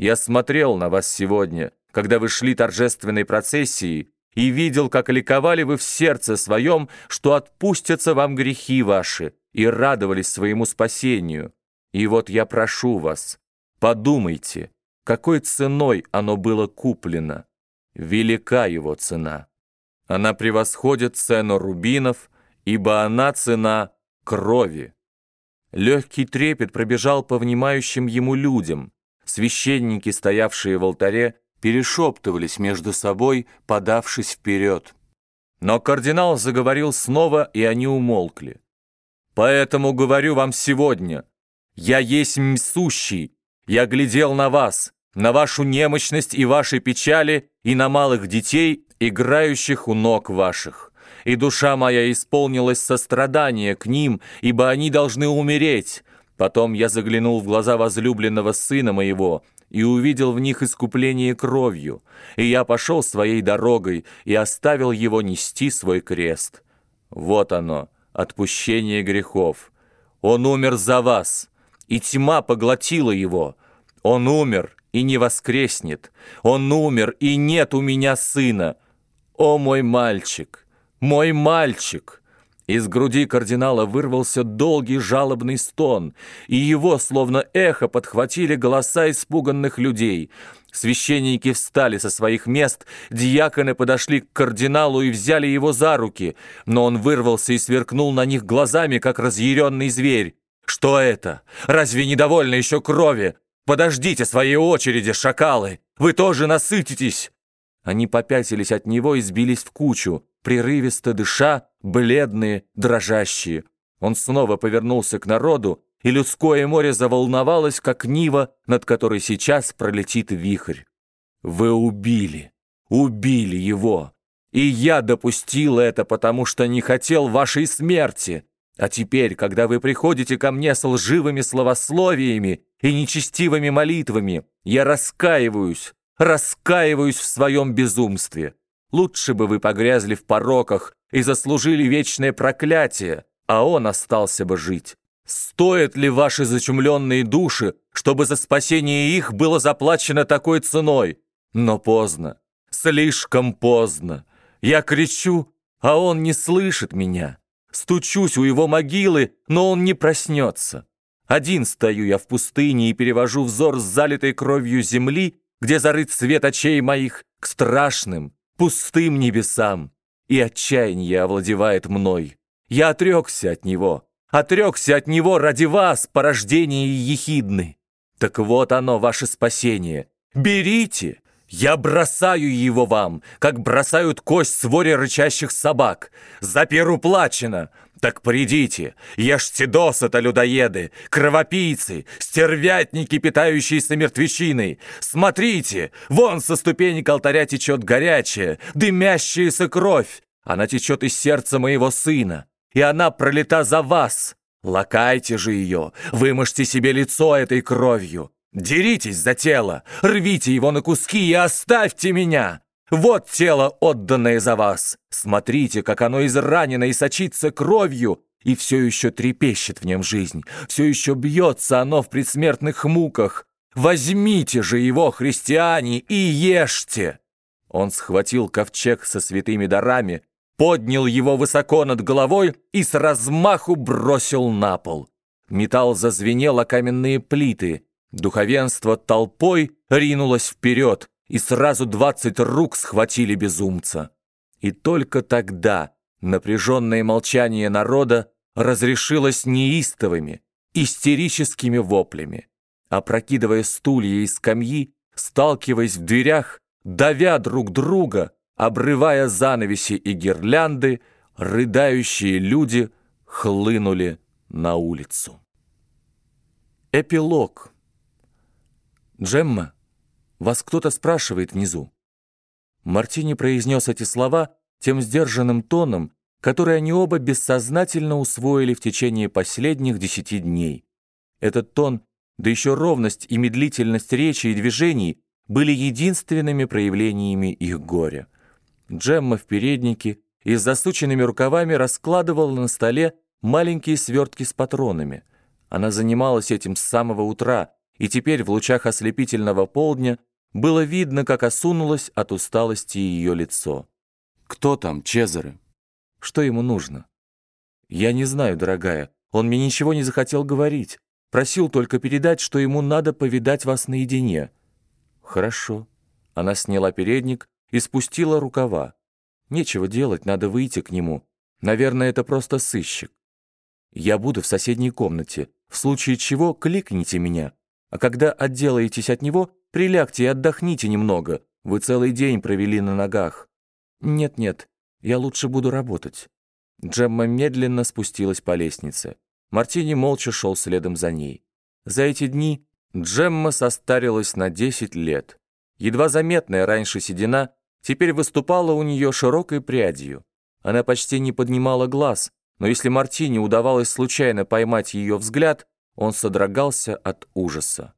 Я смотрел на вас сегодня, когда вы шли торжественной процессией, и видел, как ликовали вы в сердце своем, что отпустятся вам грехи ваши, и радовались своему спасению. И вот я прошу вас, подумайте, какой ценой оно было куплено. Велика его цена. Она превосходит цену рубинов, ибо она цена крови. Легкий трепет пробежал по внимающим ему людям. Священники, стоявшие в алтаре, перешептывались между собой, подавшись вперед. Но кардинал заговорил снова, и они умолкли. «Поэтому говорю вам сегодня, я есть сущий, я глядел на вас, на вашу немощность и ваши печали, и на малых детей, играющих у ног ваших. И душа моя исполнилась сострадания к ним, ибо они должны умереть. Потом я заглянул в глаза возлюбленного сына моего, и увидел в них искупление кровью, и я пошел своей дорогой и оставил его нести свой крест. Вот оно, отпущение грехов. Он умер за вас, и тьма поглотила его. Он умер и не воскреснет. Он умер, и нет у меня сына. О, мой мальчик, мой мальчик!» Из груди кардинала вырвался долгий жалобный стон, и его, словно эхо, подхватили голоса испуганных людей. Священники встали со своих мест, диаконы подошли к кардиналу и взяли его за руки, но он вырвался и сверкнул на них глазами, как разъяренный зверь. «Что это? Разве недовольно еще крови? Подождите своей очереди, шакалы! Вы тоже насытитесь!» Они попятились от него и сбились в кучу прерывисто дыша, бледные, дрожащие. Он снова повернулся к народу, и людское море заволновалось, как нива, над которой сейчас пролетит вихрь. «Вы убили, убили его, и я допустил это, потому что не хотел вашей смерти. А теперь, когда вы приходите ко мне с лживыми словословиями и нечестивыми молитвами, я раскаиваюсь, раскаиваюсь в своем безумстве». Лучше бы вы погрязли в пороках и заслужили вечное проклятие, а он остался бы жить. Стоят ли ваши зачумленные души, чтобы за спасение их было заплачено такой ценой? Но поздно, слишком поздно. Я кричу, а он не слышит меня. Стучусь у его могилы, но он не проснется. Один стою я в пустыне и перевожу взор с залитой кровью земли, где зарыт свет очей моих, к страшным, пустым небесам, и отчаяние овладевает мной. Я отрекся от него, отрекся от него ради вас, порождение ехидны. Так вот оно, ваше спасение. Берите, я бросаю его вам, как бросают кость своре рычащих собак. За перу плачено, так придите, ешьте досыта, людоеды, кровопийцы, стервятники, питающиеся мертвечиной. Смотрите, вон со ступенек алтаря течет горячая, дымящаяся кровь. Она течет из сердца моего сына, и она пролита за вас. Лакайте же ее, вымажьте себе лицо этой кровью. Деритесь за тело, рвите его на куски и оставьте меня. Вот тело, отданное за вас. Смотрите, как оно изранено и сочится кровью, и все еще трепещет в нем жизнь, все еще бьется оно в предсмертных муках. Возьмите же его, христиане, и ешьте!» Он схватил ковчег со святыми дарами, поднял его высоко над головой и с размаху бросил на пол. Металл зазвенел о каменные плиты. Духовенство толпой ринулось вперед, и сразу двадцать рук схватили безумца. И только тогда напряженное молчание народа разрешилось неистовыми, истерическими воплями. Опрокидывая стулья и скамьи, сталкиваясь в дверях, давя друг друга, обрывая занавеси и гирлянды, рыдающие люди хлынули на улицу. Эпилог. Джемма вас кто-то спрашивает внизу». Мартини произнес эти слова тем сдержанным тоном, который они оба бессознательно усвоили в течение последних десяти дней. Этот тон, да еще ровность и медлительность речи и движений были единственными проявлениями их горя. Джемма в переднике и с засученными рукавами раскладывала на столе маленькие свертки с патронами. Она занималась этим с самого утра, и теперь в лучах ослепительного полдня было видно, как осунулось от усталости ее лицо. «Кто там, Чезаре?» «Что ему нужно?» «Я не знаю, дорогая. Он мне ничего не захотел говорить. Просил только передать, что ему надо повидать вас наедине». «Хорошо». Она сняла передник и спустила рукава. «Нечего делать, надо выйти к нему. Наверное, это просто сыщик. Я буду в соседней комнате. В случае чего кликните меня. А когда отделаетесь от него, прилягте и отдохните немного. Вы целый день провели на ногах». «Нет-нет, я лучше буду работать». Джемма медленно спустилась по лестнице. Мартини молча шел следом за ней. За эти дни Джемма состарилась на 10 лет. Едва заметная раньше седина теперь выступала у нее широкой прядью. Она почти не поднимала глаз, но если Мартини удавалось случайно поймать ее взгляд, он содрогался от ужаса.